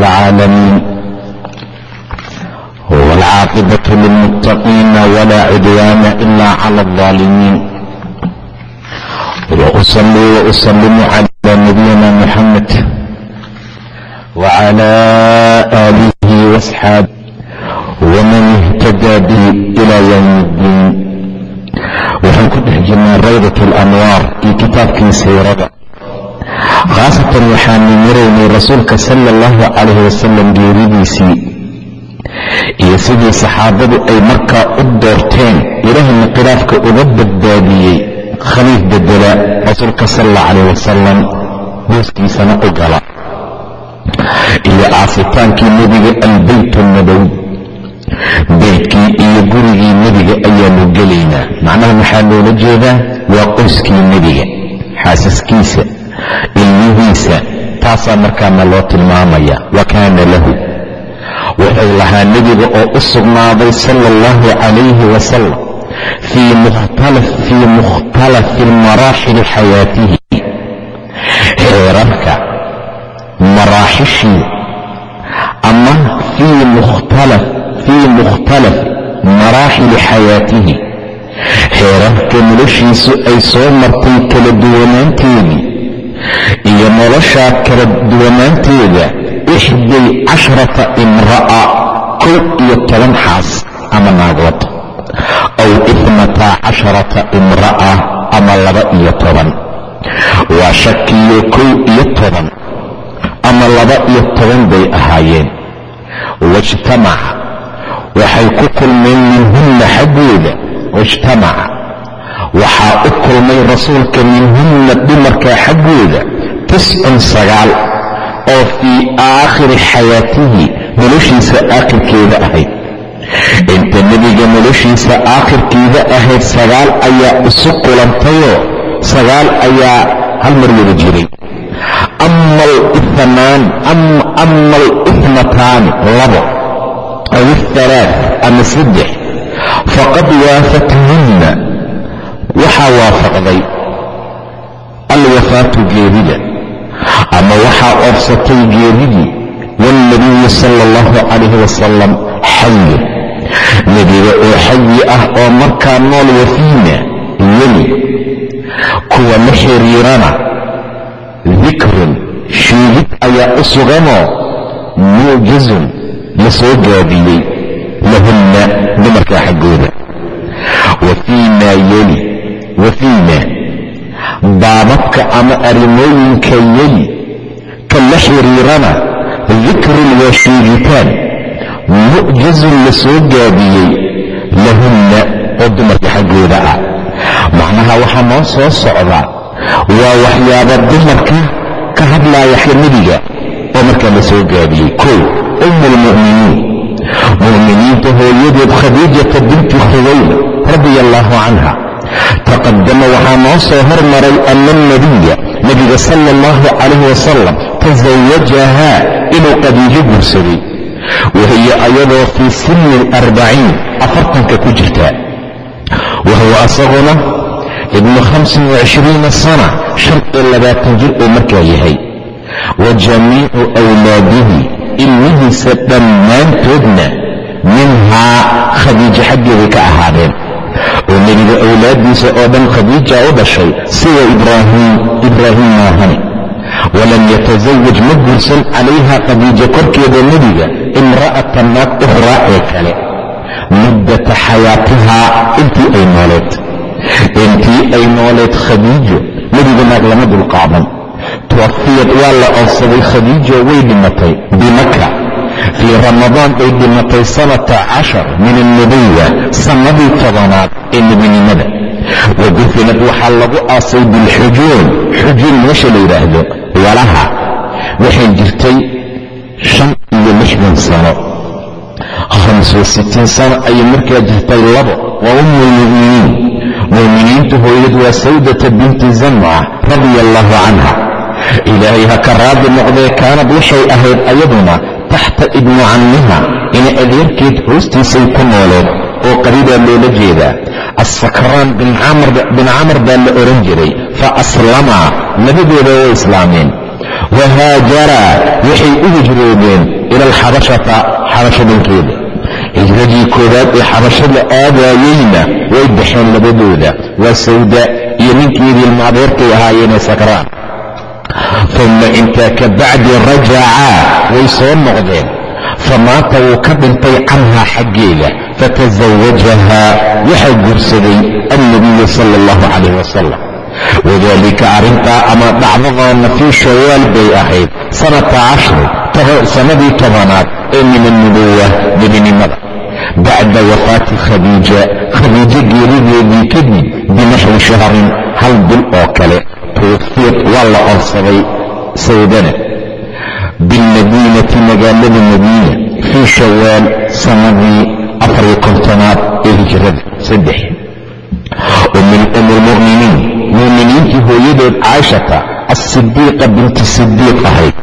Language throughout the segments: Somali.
العالمين والعاقبة للمتقين ولا عدوان إلا على الظالمين وأصلي وأسلم على نبينا محمد وعلى آله وأصحابه ومن اهتدى به إلى يوم الدين waxaan ku dhex jirnaa rawdat alanwaar iyo kitaabkii siirada khaasatan waxaanu maraynay rasuulka sala allahu calayhi wasalam geeridiisii. Iyo sidii saxaabadu ay markaa u doorteen ilaahayna khilaafka uga badbaadiyey khaliif bedela rasuulka sala allahu calayh wasalam hooskiisana u gala. Iyo aasitaankii nebiga albeyt nabowi beydkii iyo gurigii nebiga ayaanu gelaynaa. Macnaha maxaa loola jeedaa waa qoyskii nebiga xaasaskiisa ilmihiisa taasaa markaana loo tilmaamaya. Wa kaana lahu. Wuxuu lahaa nebiga oo u sugnaaday sala allahu calayhi wasalam fii mukhtalafi maraaxili xayaatihi. Xeerarka maraaxishii ama fii mukhtalaf maraaxili xayaatihi. Xeerarka noloshiisu ay soo martay kala duwanaanteedii iyo noloshaa kala duwanaanteeda ixday casharata imra'a kow iyo toban xaas ama naagood aw ifnataa casharata imra'a ama laba iyo toban. Waa shakiyo kow iyo toban ama laba iyo toban bay ahaayeen. Waijtamaca waxay ku kulmeen minhunna xaggooda. Waijtamaca waxaa u kulmay rasuulka minhunna dumarka xaggooda tiscun sagaal oo fii aakhiri xayaatihi noloshiisa aakhirkeeda ahayd. Inta nebiga noloshiisa aakhirkeeda ahayd sagaal ayaa isu kulantayoo sagaal ayaa hal mar wada jiray. Ama alifnataani labo aw ihalaath ama saddex faqad waafathunna waxaa waafaqday alwafaatu geerida ama waxaa oofsatay geeridii waalnabiyu sala allahu calayhi wasalam xayi nebiga oo xayi ah oo markaa nool wafiina weli kuwa la xiriirana dikrun sheegid ayaa u suganoo muujazun la soo gaabiyey lahunna dumarkaa xaggooda. Wa fiimaa yeli wa fiimaa baababka ama arrimooyinka yeli ka la xiriirana dikrun waa sheegitaan mu'jazun la soo gaabiyey lahunna oo dumarka xaggooda ah macnaha waxaa noo soo socdaa waa waxyaaba dumarka ka hadlaaya xagga nebiga oo markaa la soo gaabiyey kow umu lmu'miniin mu'miniinta hooyadeed khadiijata binti khuwayla radia allaahu canha taqadama waxaa noo soo hormaray ana alnabiya nebiga sala allahu calayhi wasalam tasawajahaa inuu khadiijo guursaday. Wahiyo ayadoo fii sinni alarbaciin afartanka ku jirta. Wahuwa asaguna ibnu hamsin wacishriina sana shan iyo labaatan jir uu markaa yahay. Wa jamiicu awlaadihi ilmihiisa dhammaantoodna minhaa khadiijo xaggeeday ka ahaadeen oo nebiga awlaaddiisa oo dhan khadiija u dhashay sida ibraahiim ibraahiim maahane walam yatasawaj ma guursan calayha khadiijo korkeeda nebiga imra'atan naag ukhraa ee kale. Muddata xayaatihaa intii ay nooleed. Intii ay nooleed khadiijo nebiga naag lama dulqaadan. Tuwafiyad waa la oodsaday khadiijo way dhimatay bimaka fii ramadaan ay dhimatay sanata cashar min annubuwa sannadii tobanaad ee nebinimada wa dufinad waxaa lagu aasay bilxujuun xujuun meesha la yidhaahdo walaha. Waxay jirtay shan iyo lixdan sano. Wa sittiin sano ayay markaa jirtay labo. Waa ummulmu'miniin mu'miniintu hooyad waa sawdata binti zamca radia allaahu canha ilaahay ha ka raadi noqdee kaanad waxay ahayd ayaduna taxta ibni cammiha ina adeerkeed hoostiisay ku nooleed oo qaribaa loola jeedaa. Assakraan bin camar baa la ohan jiray fa aslamaa labadooda way islaameen. Wa haajaraa waxay u hijroodeen ila alxabashata xabasho dhankeeda hijradii koowaad ee xabashada aadaayeyna way baxeen labadooda waa sawda iyo ninkeedii ilma adeerkay ahaayeenee sakraan uma intaa ka bacdi rajacaa way soo noqdeen. Famaata wuu ka dhintay canhaa xaggeeda fatasawajahaa waxaa guursaday alnabiyu sala allahu calayh wasalam wadaalika arrintaa ama dhacdadaana fii shawaal bay ahayd sanata cashri sannadii tobanaad ee min nebinimada. Bacda wafaati khadiija khadiijo geerideedii kadib binaxwi shahrin hal bil oo kale tuwafiyad waa la oonsaday sawdana bilmadiinati magaalada madiina fii shawaal sannadii afariyo kontonaad ee hijrada saddex min um lmu'miniin mu'miniintii hooyadood caaishata asidiiqa binti sidiiq ahayd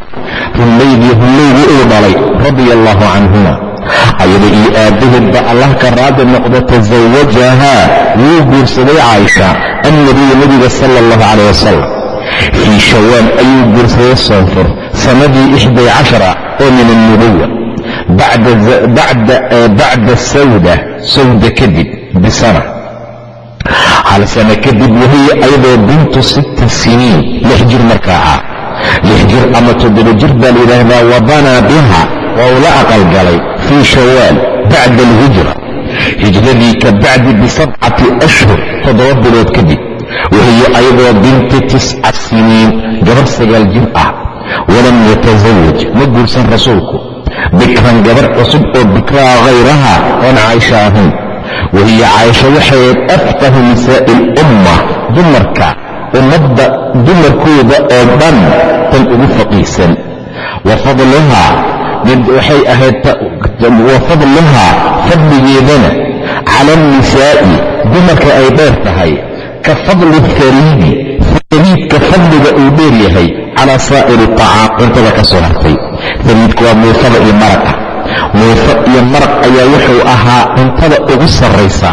rumaydii hullaygu uu dhalay radia allaahu canhuma ayada iyo aabbaheedba allah ka raadi noqda tasawajahaa wuu guursaday caaisha annabiyu nebiga sala allahu calayh wasalam fii shawaal ayuu guursaday soonfur sannadii ixday cashara oo min alnubuwa bacda sawda sawda kadib bisana hal sano kadib wahiya ayadoo bintu sitta siniin lix jir markaa ah lix jir ama toddoba jir baa la yidhaahdaa wabanaa biha waa ula aqalgalay fii shawaal bacda alhijra hijradii ka bacdi bisabcati ashhur toddoba bilood kadib wahiya ayadoo binti tisca siniin gabar sagaal jir ah walam yatasawaj ma guursan rasuulku bikran gabar cusub oo bikraa hayraha oon caaisha ahayn. Wahiya caaisha waxay afqahu nisaa'i alumma dumarka ummadda dumarkooda oo dhan tan ugu faqiisan wa fadluhaa waxay ahayd wa fadluhaa fadligeedana cala alnisaa'i dumarka ay dheer tahay ka fadli fariidi fariidka fadliga uu dheer yahay calaa saa'iri tacaam cuntada ka soo hartay. Fariidka waa muufada iyo maraqa muufa iyo maraq ayaa wuxuu ahaa cuntada ugu sarraysa.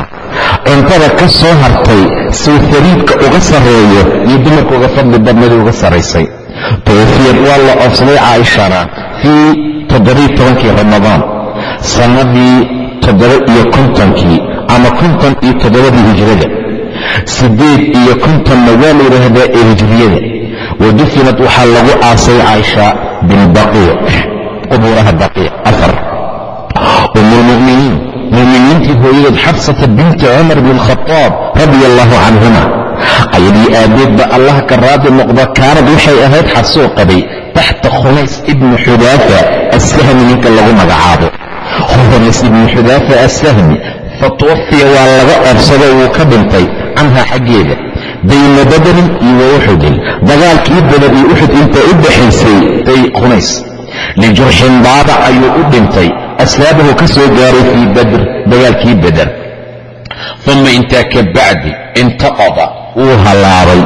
Cuntada ka soo hartay suu fariidka uga sarreeyo iyo dumarka uga fadli badnadii uga sarraysay. Tawfiyad waa la oofsaday caaishana fii toddobiy tobankii ramadaan sannadii toddoba iyo kontonkii ama konton iyo toddobadii hijrada siddeed iyo kontonna waa la yidhaahdaa ee hijriyada. Wadufinad waxaa lagu aasay caaisha bilbaqiic qubuuraha baqiic afar. Umulmu'miniin mu'miniintii hooyadood xabsata binti cumar bn khadaab radia allaahu canhuma ayadii aabbeedba allah ka raadi noqda kaanad waxay ahayd xasuu qabay taxta khunays ibni xudaafa assahmi ninka lagu magacaabo. Khunays ibni xudaafa assahmi fatuwafiya waa laga oobsado wuu ka dhintay canhaa xaggeeda. Bayna badarin iyo wa uxudin dagaalkii badar iyo uxud inta u dhaxaysay tay khunays lijurxin baadac ayuu u dhintay. Aslaabahu ka soo gaaray fii badr dagaalkii badar uma intaa ka bacdi intaqada wuu hallaabay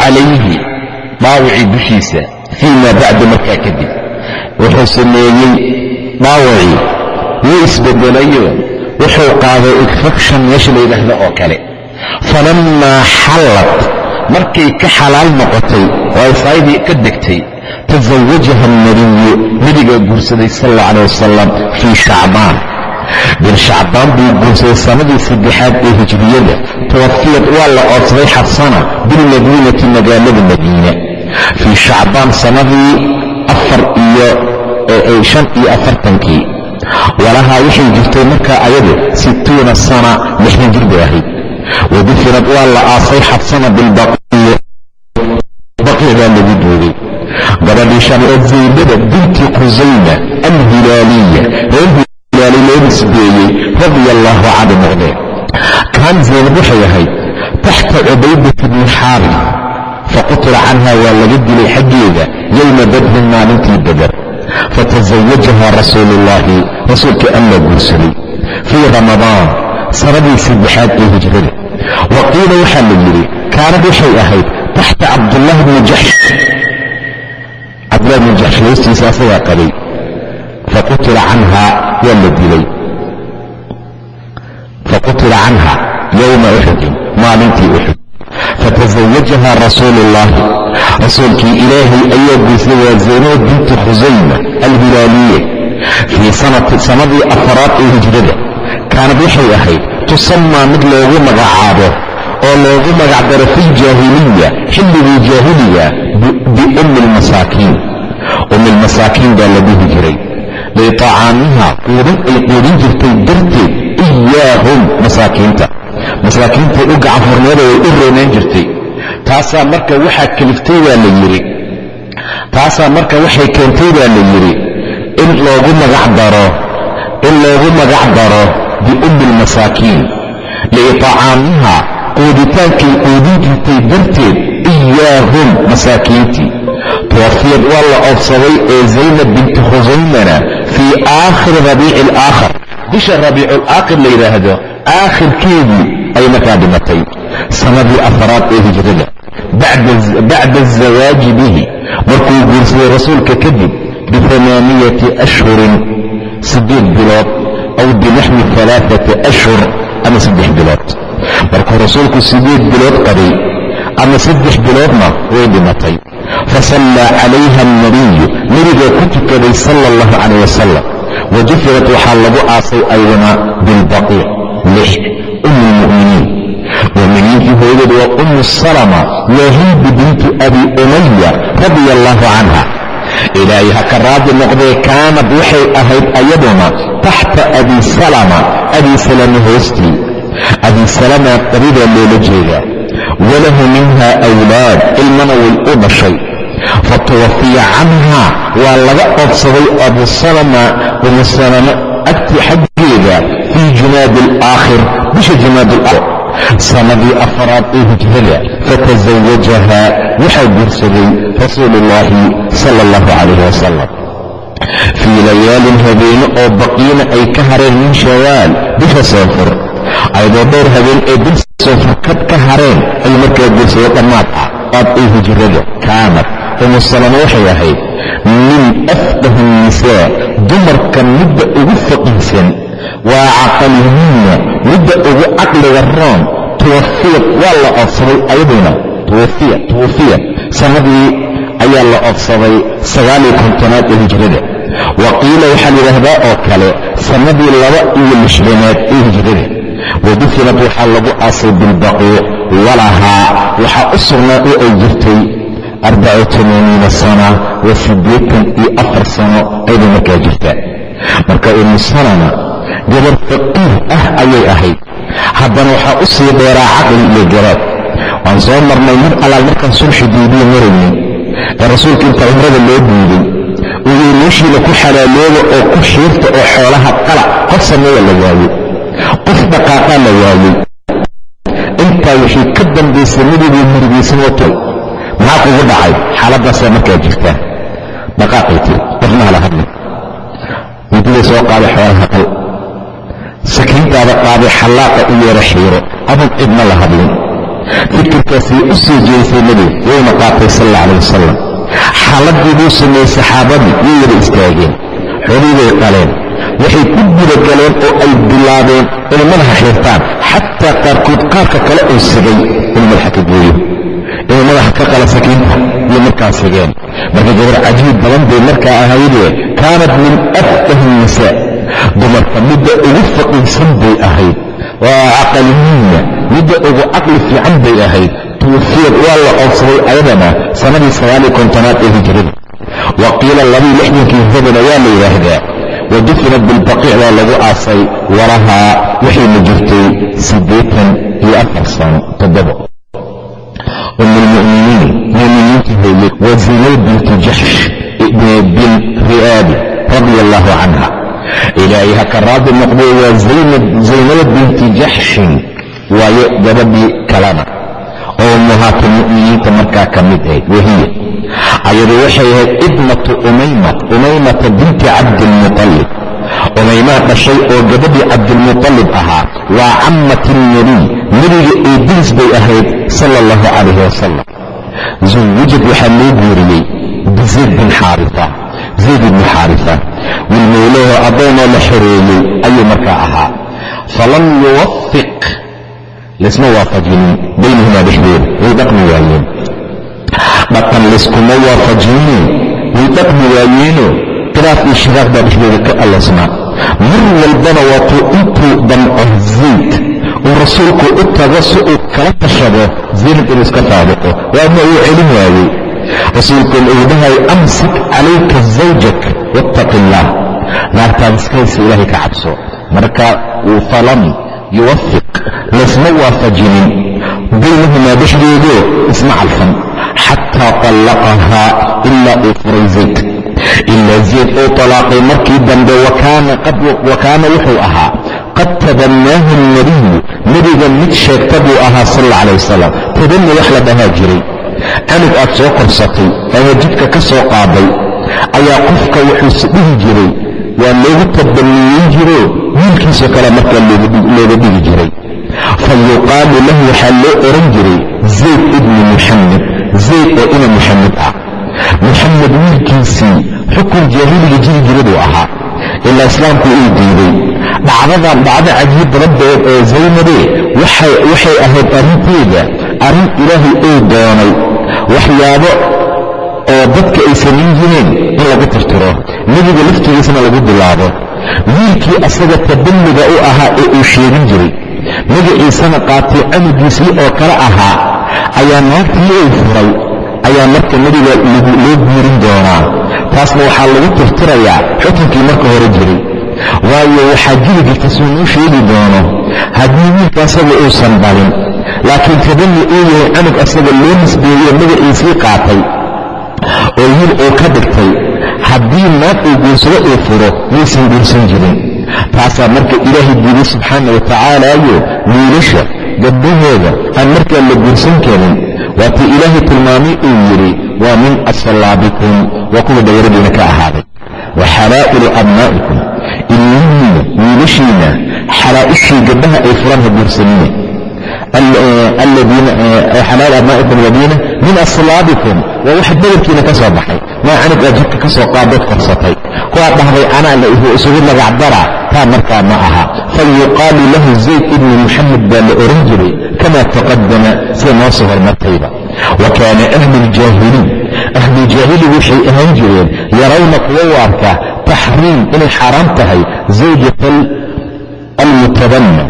calayhi dhaawicii dushiisa fii maa bacda markaa kadib wuxuu sameeyey dhaawacii wuu isbedelayo wuxuu qaaday infection meesha la yidhaahdo oo kale falammaa xallad markay ka xalaal noqotay oo ay saayadii ka degtay tasawajaha alnabiyu nebigaa guursaday sal alla calah wasalam fii shacbaan bil shacbaan buu guursaday sannadii saddexaad ee hijriyada. Tawafiyad waa la oodsaday xabsana bilmadiinati magaalada madiina. Fii shacbaan iyo shan iyo afartankii. Walahaa waxay jirtay markaa ayadu sittuuna sana lixdan jir bay ahayd. Wadufinad waa la aasay xabsana bilbaqiya baqiyadaa lagu duugay gabadhii sharceed zaynada binti qusayma alhilaaliya loo nisbeeyey radia allaahu canhu noqdee kaan zaynab waxay taxta cubaydata bni xaari faqutila canha waa laga dilay xaggeeda yowma badrin maalintii badar. Fatasawajaha rasuulu ullaahi alla guursaday. Fii ramadaan sanadii saddexaad ee hijrada. Wa qiila waxaa la yidhi kaanad waxay ahayd taxta cabdullahi bni jaxsh cabdullahi bni jaxsh hoostiisa asagaa qabay faqutila canha waa la dilay faqutila canha yowma uxudin maalintii uxud fatasawajaha rasuulu ullaahi rasuulkii ilaahay ayaa guursaday waa zaynab binti khusayma alhilaaliye fii sanadii afaraad ee hijrada kaanad waxay ahayd tusamaa mid loogu magacaabo oo loogu magacdaro fi ljaahiliya xilligii jaahiliga biummi lmasaakiin ummi lmasaakiin baa la dhihi liitacaamiha quudin ay jirtay darteed iyaahum masaakiinta. Masaakiintay u gacanfurneeda way u roonayn jirtay. Taasaa marka waxaa keliftay baa la yidhi taasaa marka waxay keentay baa la yidhi in loogu magac daro in loogu magac daro biummi lmasaakiin quuditaankay quudin jirtay darteed iyaahum masaakiintii. Tuwafiyad waa la oobsaday ee zaynab binti khusaymana fii aakhiri rabiici alaakhar bisha rabiiculaakhir la yidhaahdo aakhirkeedii ay markaa dhimatay sanadii afaraad ee hijrada bacda azawaaji bihi markuu guursaday rasuulka kadib biamaaniyati ashhurin siddeed bilood aw binaxwi alaaata ashhur ama saddex bilood markuu rasuulku siddeed bilood qabay ama saddex biloodna way dhimatay fasallaa calayha alnabiyu nebigaa ku tukaday sala allahu calayh wasalam wa jufirat waxaa lagu aasay aydana bilbaqiic lix ummi lmu'miniin mu'miniintii hooyadeed waa ummu salama waa hindu bintu abi umaya radia allahu canha ilaahay ha ka raadi noqdee kaanad waxay ahayd ayaduna taxta abi salama abi salama hoostii abi salama qabidaa loola jeedaa walahu minha awlaad ilmana way u dhashay fatuwafiya canha waa laga oobsaday abu salama umu salama agti xaggeeda fii jumaadi alaakhir bisha jumaadi alaakhir sanadii afaraad ee hijrada fatasawajaha waxaa guursaday rasuulu ullaahi sala allahu calayh wasalam fii layaalin habeene oo baqiina ay ka hareen min shawaal bisha soofur ayadoo dhowr habeen ee soofurkad ka hareen ay markaa guursado dhammaad ah aad ee hijrada kaanad umu salama waxay ahayd min afqahi nnisaa dumarka midda ugu faqiihsan waa caqalihinna midda ugu caqliga roon tuwafiyad waa la oodsaday ayaduna tuwafiya tuwafiya. Sanadii ayaa la oodsaday sagaaliyo kontonaad ee hijrada. Wa qiila waxaa la yidhaahdaa oo kale sanadii laba iyo lixdanaad ee hijrada wadufinad waxaa lagu aasay bilbaqiic walahaa. Waxaa u sugnaa oo ay jirtay arbacu tamaaniina sana wa siddeetan iyo afar sano ayday markaa jirtaa marka umu salama gabar faqiih ah ayay ahayd. Haddana waxaa u sii dheeraa caqli iyo garaad. Waan soo marnay mar allaal markaan sulxi diidiya maraynay ee rasuulka inta cumrada loo diiday uu meeshiina ku xalaalooba oo ku xiirta oo xoolaha qala qof sameeya la waayey qof dhaqaaqaa la waayey intaa wixii ka dambaysay nabiguu murugaysan watay maxaa kugu dhacay? Xaaladaasaa markaa jirtaa dhaqaaqay tiri. Qofna hala hadlin midida soo qaaday xoolaha qal sakiintaada qaaday xallaaqa u yeero xiiro. Adan cidna la hadlin. Fikirkaasay u soo jeedisay nebiga wayna qaatay sal alla calah wasalam xaaladii buu sameeyey saxaabadii way wada istaageen. Xoolii bay qaleen waxay ku gudagaleen oo ay bilaabeen inay madaxa xiirtaan xataa qaarkood qaarka kale uu sigay inuu madaxa ka gooyo. Inuu madaxa ka qala sakiinta iyo markaa sigeen marka gabar cajiib badan bay markaa ahaydee kaanat min afqahi nisaa dumarka midda ugu faqiihsan bay ahayd. Waa caqalihiinna midda ugu caqli fiican bay ahayd. Tuwafiyad waa la oodsaday ayadana sannadii sagaaliyo kontonaad ee hijrada. Wa qiila lixdankii hijradana waa la yidhaahdaa wa dufinat bilbaqiic baa lagu aasay walahaa waxayna jirtay siddeetan iyo afar sano toddobo um muminiinta hooye waa zaynab binti jaxsh bilri'aabi radia allahu canha ilaahay ha ka raadi noqday waa zaynab binti jaxshin waayo gabadhii kalena oo ummahaatu mu'miniinta markaa ka mid ahayd wahiya. Ayadu waxay ahayd ibnatu umaymat umaymata binti cabdiilmutalib umaymaa dhashay oo gabadhii cabdilmutalib ahaa waa cammati nebiy nebiga eediis bay ahayd sala allahu calayhi wasalam zawajad waxaa loo guuriyey bizayd bin xaarifa zayd ibni xaarifa wilmowlaho addoonoo la xoreeyey ayuu markaa ahaa. Falam yuwafiq laysma waafajinin baynahumaa dhexdooda way dhaqmi waayeen dhaqan layskuma waafajinin way dhaqmi waayeeno khilaaf iyo shiraaq baa dhexdooda ka allasnaa mar walbana waatuu intuu damco zayd uu rasuulku u tago si uu kala tashado zaynab inuu iska faadiqo waama uu celin waayey rasuulkuna uu amsik calayka zawjak wattaqi illaah naartaad iska haysa ilaahay ka cabso marka uu falam yuwafiq laysma waafajinin baynahumaa dhexdoodo isma calfan xataa allaqahaa ilaa uu furay zayd. Ilaa zayd uu alaaqay markii dambe wakaana wuxuu ahaa qad tabanaahu nabiyu nebiga mid sheegta buu ahaa sal alla alay wasalam tabani wax la dhahaa jiray. Anig aad soo korsatay ama jidka ka soo qaaday ayaa qofka wuxuuse jiray waa loogu tabaniyeyn jiro wiilkiisoo kale markaa looga dhigi jiray. Fa yuqaalu lahu waxaa loo oran jiray zayd ibni muxamed zayd oo ina muxamed ah. Muxamed wiilkiisii xukun jaahiliga jiri jiraduu ahaa. Ilaa islaamku uu diiday. Dhacdadan dhacdo cajiib badan beed ee zaynabe waxay ahayd arrinteeda. Arrin ilaahay uu doonay. Waxyaabo oo dadka ay samayn jireen in lagu tirtiro. Nebiga laftigiisana lagu bilaabo. Wiilkii asaga tabanniga u ahaa ee uu sheegin jiray. Magaciisana qaatay canugiisii oo kale ahaa. Ayaa naagtii uu furay. Ayaa marka nebiga loo guurin doonaa. Taasna waxaa lagu tirtirayaa xukunkii marka hore jiray. Waayo waxaa jiri jirta suu noo sheegi doono. Haddii wiilka asaga uusan dhalin laakiin tabanni uu yahay canug asaga loo nisbeeyo magaciisii qaatay oo wiil uu ka dhigtay haddii naag uu guursado uu furo maysan guursan jirin. Taasaa marka ilaahay diiday subxaana wa tacaalaayo wiilasha gabdhahooda aan markaa la guursan karin waatii ilaahay tilmaamay uu yidhi waa min aslaabikum waa kuwa dawradiina ka ahaaday. Wa xalaa'ilu abnaa'ikum ilmihiina wiilashiina xalaa'ishii gabdhaha ay furan ha guursanine xalaal min aslaabikum waa wax badarkiina ka soo baxay maa canug aa jidka ka soo qaadood korsatay kuwaa dhahday anaa isugu magacdara taa markaa ma aha falyuqaalu lahu zayd ibni muxamed baa la oran jiray kama taqadama sida noo hormartayba wa kaana ahlu ljaahiliin ahlujaahili waxay ahaan jireen yarawna kuwa u arka taxriim inay xaaraam tahay zawjata almutabanna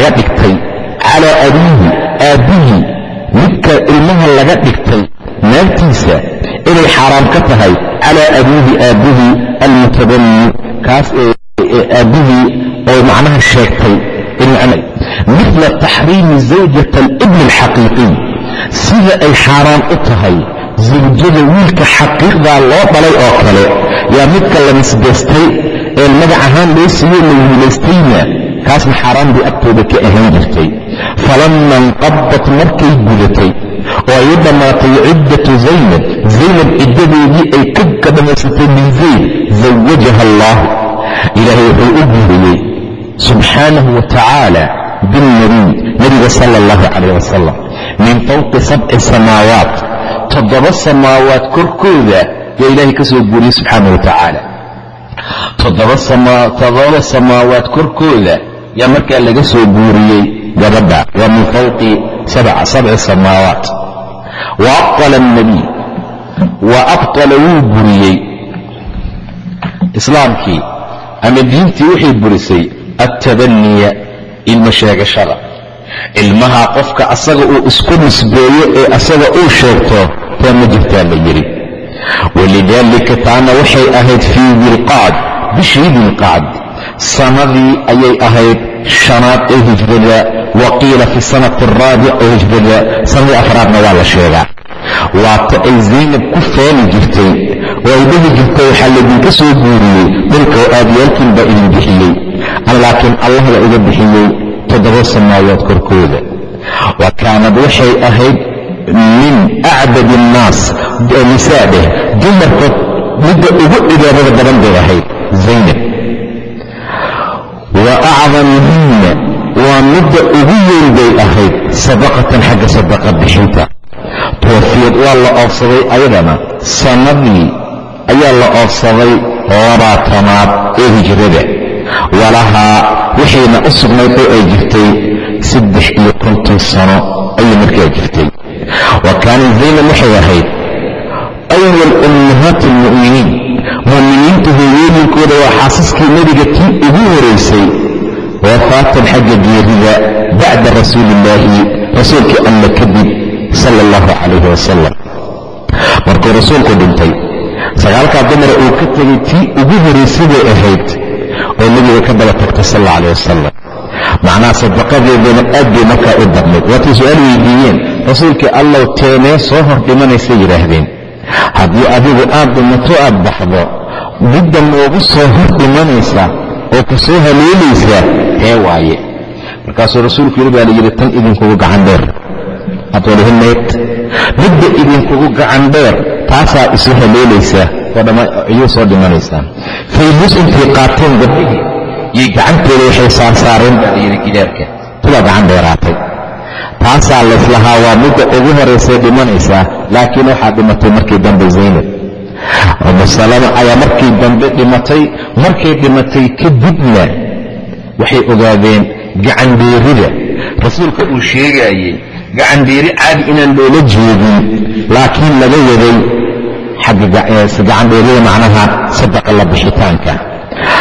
laga dhigtay calaa abiihi aabbihii midka ilmaha laga dhigtay naagtiisa inay xaaraam ka tahay calaa abiihi aabbihii almutabanni kaas aabbihii oo macnaha sheegtay mila taxriimi zawjata alibni alxaqiiqiy sida ay xaaraan u tahay zawjada wiilka xaqiiqdaa loo dhalay oo kale yaa midka la nisbaystay ee magac ahaan loo siiyo la wiilaystayna kaasna xaaraan bay agtooda ka ahaan jirtay. Falamma inqadat markay gudatay oo ay dhammaatay ciddatu zaynab zaynab ciddadeedii ay ka dhammaysatay min zayd zawajaha allah ilaahay wuxuu u guuriyey subxaanahu wa tacaala bilnabiy nebiga sala allahu calayh wasalam min fawqi sabci samaawaat. Toddoba samaawaat korkooda yaa ilaahay ka soo guuriyey subxaanah wa tacaala. Toddoba samaawaat korkooda yaa markaa laga soo guuriyey gabadha waa min fawqi sabci samaawaat. Wa abala alnabiy wa abtala wuu buriyey islaamkii ama diintii waxay burisay altabaniya ilmo sheegashada. Ilmaha qofka asaga uu isku nisbeeyo ee asaga uu sheegto taa ma jirtaa la yidhi. Walidaalika taana waxay ahayd fii dilqacd bishii dilqacd sanadii ayay ahayd shanaad ee hijrada wa qiila fi sanati araabic ee hijrada sanadii afraadna waa la sheegaa waata ay zaynab ku faali jirtay oo ay dhihi jirtay waxaa laydinka soo guuriyey dhulka oo aadiyaalkiin baa idin bixiyey laakiin allah iga bixiyey toddoba samaawaad korkooda wa kaanad waxay ahayd min acbad annaas nisaa dheh dumarkood midda ugu cibaadada badan bay ahayd zaynab wa acdamihinna waa midda ugu weyn bay ahayd sadaqatan xagga sadaqa bixinta. Tuwafiyad waa la oofsaday ayadana. Sannadii ayaa la oofsaday labaatanaad ee hijrada. Walahaa wixiina u sugnayd oo ay jirtay saddex iyo konton sano ayay markaa jirtay. Wa kaanat zaynab waxay ahayd awal ummahaati almu'miniin mu'miniinta hooyooyinkooda waa xaasaskii nebiga tii ugu horaysay wafaatan xagga geerida bacda rasuuli illaahi rasuulkii alla kadib sala allahu calayhi wasalam markuu rasuulku dhintay sagaalkaa dumara uu ka tegay tii ugu horaysay ahayd oo nebiga ka daba tagtay sal alla calayh wasalam macnaha sadaqadeedana aad bay markaa u badnayd waatay su'aal weydiiyeen rasuulkii allow teenee soo hor dhimanaysay yidhaahdeen haddii adigu aad dhimato aad baxdo midda noogu soo hor dhimanaysa oo ku soo haleelaysaa hee waaye. Markaasuu rasuulku yidhi baa layidhi tan idinkugu gacan dheer. Adwalihimayd midda idinkugu gacan dheer taasaa isu haleelaysaa iyuu soo dhimanaysaa faylus intay qaateen gabdhihii iyo gacanteeda waxay saarsaareen baa layidhi gidaarka. Tubaa gacan dheeraatay taasaa layslahaa waa midda ugu horaysay dhimanaysaa laakiin waxaa dhimatay markii dambe zaynab. Umu salama ayaa markii dambe dhimatay markay dhimatay kadibna waxay ogaadeen gacandheerida rasuulka uu sheegaayey gacandheeri caadi inaan loola jeedin laakiin laga waday gacandheerida macnaha sadaqa la bixitaanka.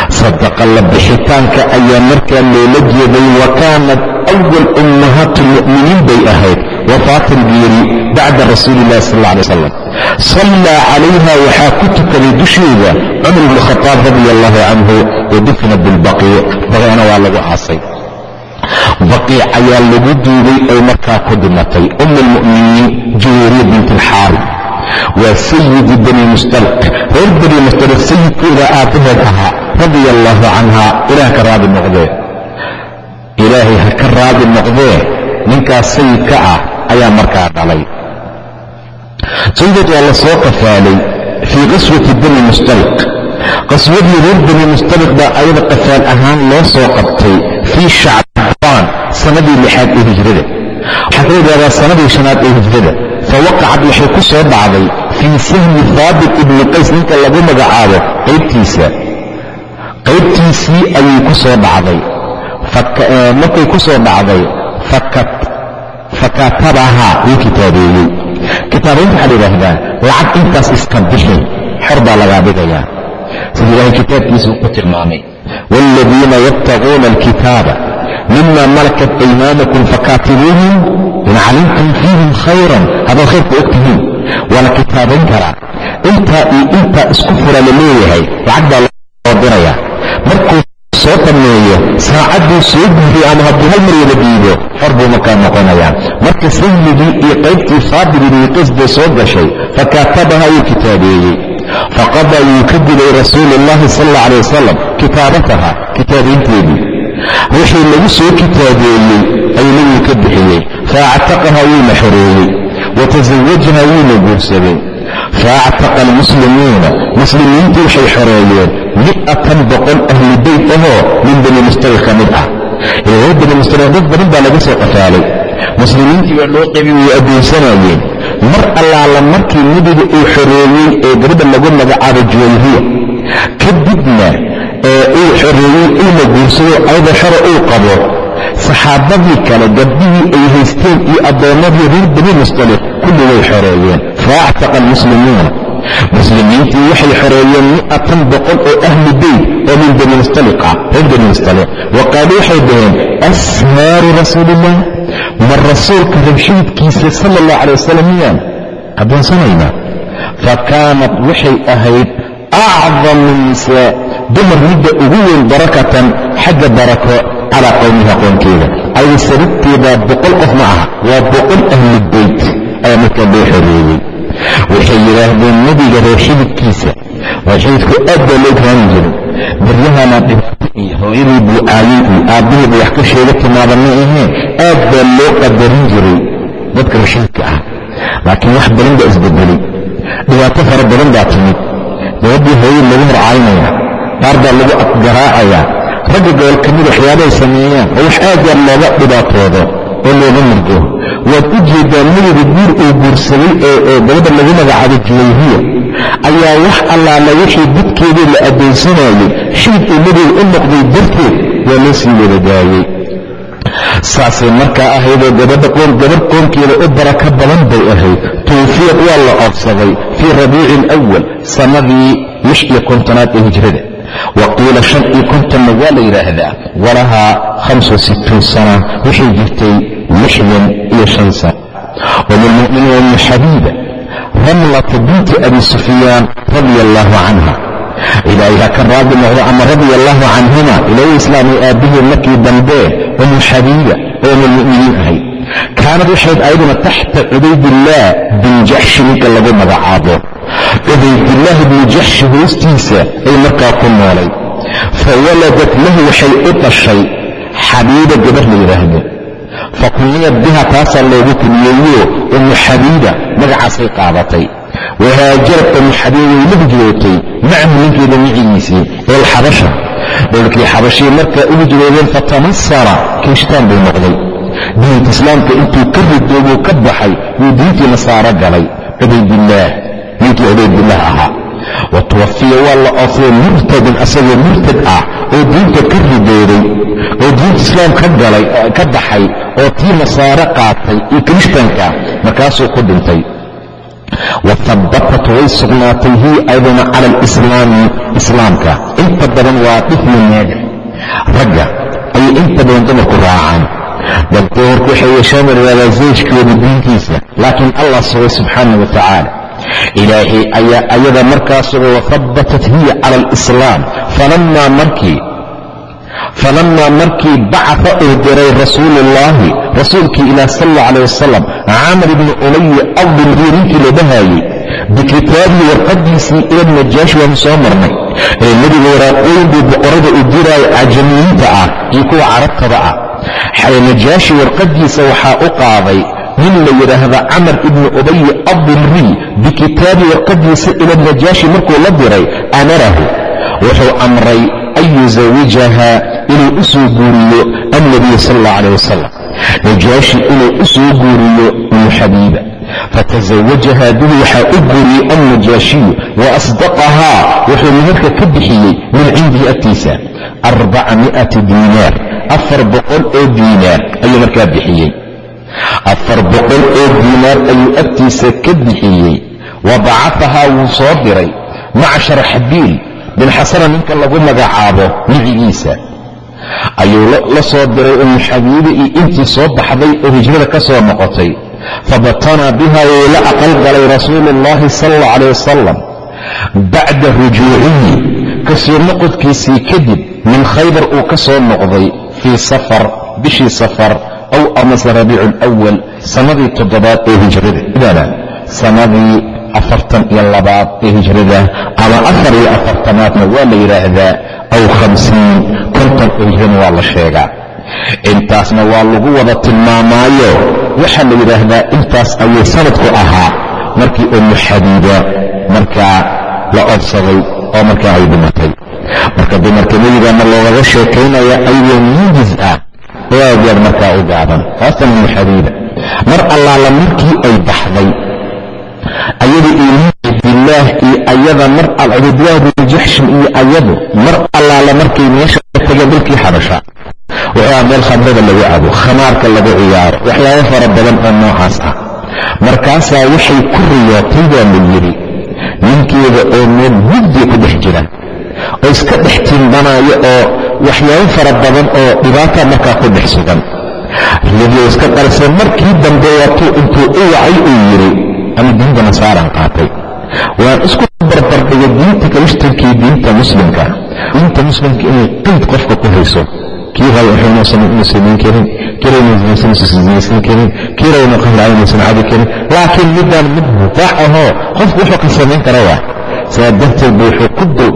Sadaqa la bixitaanka ayaa markaa loola jeeday wa kaanat awal ummahaati lmu'miniin bay ahayd wafaatan geeri bacda rasuuli illahi sal alla alay wasalam sallaa calayha waxaa ku tukaday dusheeda cumar bnu khataab radia allahu canhu ee dufina bilbaqiic baqeena waa lagu aasay baqiic ayaa lagu duugay ay markaa ku dhimatay um almu'miniin juwayriya bint alxaari waa sayidi bani mustalq reer bani mustalq sayidkooda aabbaheed ahaa radia allaahu canha ilaah ka raadi noqdee ilaahay ha ka raadi noqdee ninkaas sayidka ah ayaa markaa dhalay. Sayidad waa la soo qafaalay fii qaswati bani mustalq qaswadii reer bani mustalq baa ayada qafaal ahaan loo soo qabtay fii shacbaan sannadii lixaad ee hijrada. Waxaa yidhahdaa sannadii shanaad ee hijrada. Fawaqacad waxay ku soo dhacday fii sahmi haabit ibni qays ninka lagu magacaabo qaybtiisa qaybtiisii ayay ku soo dhacday. Markay ku soo dhacday fakatabahaa wuu kitaabeeyey kitaabaynta waxaa la yidhaahdaa lacag intaas iska bixin xor baa lagaa dhigayaa sida ilaahay kitaabkiisuu ku tilmaamay waaladiina yabtaguuna alkitaaba mima malakat aymaanakum fakaatibuuhum in calimtum fiihim khayran haddaad khayrku og tihiin waa la kitaabayn karaa intaa iyo intaa isku fura la leeyahay lacag baa loo diraya markuu soo dhammeeyo saacadduu soo guuriyo ama hadduu hal mar wada diido xor buu markaa noqonayaa. Marka sayidii iyo qaybtii faadil ibni qays bay soo gashay fakaatabaha wuu kitaabeeyey. Faqadaa wuu ka guday rasuulu ullahi sal alla alay wasalam kitaabataha kitaabaynteedii wixii lagu soo kitaabeeyey ayuu nabigu ka bixiyey. Faactaqaha wuuna xoreeyey watasawajaha wuuna guursaday. Faactaqa almuslimuuna muslimiintii waxay xoreeyeen mi'atan boqol ahli beyt ahoo min bani mustaliq ka mid ah bani mustaliq dad badan baa laga soo qafaalay muslimiintii baa loo qabi way addoonsanayeen mar allaala markii nebiga uu xoreeyey ee gabadha lagu magacaabo juwayriya kadibna uu xoreeyey uuna guursado ayada xore uu qabo saxaabadii kale gabdhihii ay haysteen iyo addoommadii reer bani mustaliq kulli way xoreeyeen faactaqa almuslimuuna muslimiintii waxay xoreeyeen mi'atan boqol oo ahli beyt oo min bani mustaliqa reer bani mustaliq wa waxay dhaheen ashaaru rasuuliillah ma rasuulka rabshiidkiisa sala allah calay wasalam miyaan? Addoonsanaynaa fa kaanat waxay ahayd acdamu nisaa dumar midda ugu weyn barakatan xagga barako calaa qowmiha qoonkeeda. Ayay sababteedaa boqol qof ma aha waa boqol ahli beyt ayaa markaa loo xoreeyey yidhaahdeen nebiga reer xididkiisa waa xididku aad baa loo gaani jiray. Baryahana dhibaato hooyadii buu caayay iyo aabbihii buu wax ka sheega timaada ma ahee aad baa loo qadarin jiray. Dadka rashiidka ah. Laakiin wax badan baa isbedelay. Dhibaato fara badan baa timid. Gabadhii hooyad lagu horcaynaya qaar baa lagu afgaraacayaa ragga gobol ka mid waxyaabahay sameeyaan. Oo wax aad yaar looga dhibaatoodo oo looga murgo waad u jeedaa midaba guur uu guursaday ee gabadha lagu magacaabo juwayhiya ayaa wax allaala wixii dadkeedii la addoonsanayay shilid uu nebiga u noqday darteed waa loo sii wadagaayey saasay markaa ahaydoo gabadh qoonkeeda u baraka badan bay ahayd. Tuufiyad waa la oobsaday fii rabiici alawal sannadii lix iyo kontonaad ee hijrada wa qiila shan iyo kontonna waa la yidhaahdaa walahaa hamsa sittuun sana waxay jirtay lixdan iyo shan sana. Wlilmu'miniina ummu xabiiba ramlata binti abi sufyaan radia allaahu canha ilaahay ha ka raadi noqdo ama radia allaahu canhuma ilaahay islaamay aabbihii markii dambe umu xabiiba oo umulmu'miniin ahayd kaanad waxayd ayaduna taxta cubaydillaah bin ninka lagu magacaabo cubaydillaahi bni jaxshi hoostiisa ay markaa ku noolay. Fa waladat lahu waxay u dhashay xabiiba gabar la yidhaahdo fa kunniyad biha taasaa loogu kuniyeeyo umu xabiiba magacaasay qaadatay. Wahaajarad umu xabiiba way la hijrootay macahu ninkeeda micigiisii eelxabasha dhowlkii xabashii markaa u hijroodeen fatamasara kirishtaan buu noqday. Diinta islaamka intuu ka ridoobuu ka baxay wuu diintii nasaaro galay. Cubaydillaah ninkii cubaydillaah ahaa. Wa tuwafiya waa la oofay murtadin asagoo murtad ah oo diinta ka ridooday oo diinta islaam ka galay ka baxay oo tii nasaaro qaatay iyo kirishtanka markaasuu ku dhintay. Wa way sugnaatay hiya ayduna cala alislaami islaamka. Inta badan waa dhifyo ragga ayay inta badan dumarku raacaan. Dabka horku waxay yeeshaan marwaadaa zawjkooda diintiisa laakiin allah sugay subxaana wa tacaala ilaahay ayaa ayada markaa sugay wahabbatat hiya cala alislaam falamaa markii bacaa uu diray rasuuluullaahi rasuulkii ilaah sal alla calah wasalam camar ibni umaya adimrii ninkii la dhahaayey bikitaabii warqadiisii ila najaashi waanu soo marnay. Ee nebiga waraaqooyin buu boqorada u diraayo cajamiyiinta ah iyo kuwa carabtada ah. Najaashi warqadiisa waxaa u qaaday nin la yidhaahda camar ibni ubay adimrii bikitaabii warqadiisa ila najaashi markuu la diray amarahu wuxuu amray an yusawijaha inuu u soo guuriyo annabiy sal allah calah wasalam najaashi inuu u soo guuriyo umu xabiiba fatasawajaha waxaa u guuriyey annajaashiyu wa asdaqahaa wuxuu meherka ka bixiyey min cindihi agtiisa arbaca mi'ati diinaar afar boqol oo diinaar ayuu markaa bixiyey afar boqol oo diinaar ayuu agtiisa ka bixiyey. Wa bacafahaa wuu soo diray. Maca sharxabiil bin xasana ninka lagu magacaabo micigiisa. Ayuu la soo diray umu iyo intii soo baxday oo hijrada ka soo noqotay. Fabatanaa biha wuu la aqal galay rasuulu ullaahi sal alla calah wasalam bacda rujuucihi ka soo noqodkiisii kadib min khaybar uu ka soo noqday fii safar bishii safar aw amase rabiicu alwal sannadii toddobaad ee hijrada sannadii afartan iyo labaad ee hijrada ama afar iyo afartanaadna waa la yidhaahdaa aw khamsiin konton oo hijrana waa la sheegaa intaasna waa lagu wada tilmaamaayo waxaa la yidhaahdaa intaas ayuu sanadku ahaa markii umu xabiiba markaa la odsaday oo markaa ay dhimatay marka dumarka nebigana loogaga sheekaynaya ayuu muujiz ah oo aad yaad markaa u gaaban umu xabiiba mar allaala markii ay baxday ayada iyo cabdillaah iyo ayada mar binu jaxshin iyo ayadu mar allaala markay meesha tageen dalkii xabasha wuxuu meel khamrada lagu cabo khamaarka lagu ciyaaro waxyaabo fara badan oo noocaas ah. Markaasaa waxay ku riyootay baa la yidhi ninkeeda oo meel mugdi ku dhex jira oo iska dhex tiimbanaayo oo waxyaabo fara badan oo dhibaata markaa ku dhex sugan riyadii iska qarsay markii dambe waatuu intuu u wacay uu yidhi ama diinta nasaaraan qaatay. Waan isku barbardhigay diinta kalishtankii diinta muslimka. Diinta muslimka inay qayd qofka ku hayso. Kii raba wuxuunuusan inu samayn karin. Laakiin midaan mid mutaax ahoo qofku wuxuu ka samayn kara saa darteed bu wuxuu ku dul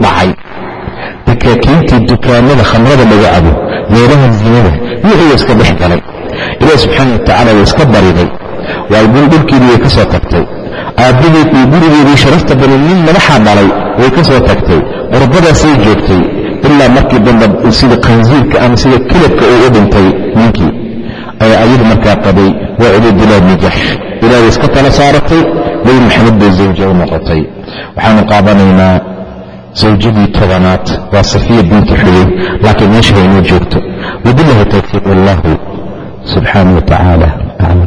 dhacay dakaakiintii dukaamada khamrada lagu cabo meelaha zinada wixii iska dhex galay. Ilaah subxaana wa tacala wuu iska bariday. Waalbun dhulkeedii way ka tagtay. Aabbaheed iyo gurigeedii sharafta badan nin madaxaa dhalay way ka tagtay. Qurbadaasay joogtay. Ilaa markii dambe sida khansiirka ama sida kilabka uu u dhintay ninkii. Ayaa ayadu markaa qabay waa cubaydullah bni jaxsh ilaahay iska tala saaratay nebi maxamed bay zawja u noqotay. Waxaanu qaadanaynaa zawjadii tobanaad waa safiya binti xuyey laakiin meesha haynoo joogto wabillahi towfiiq wallahu subxaanah wa aclam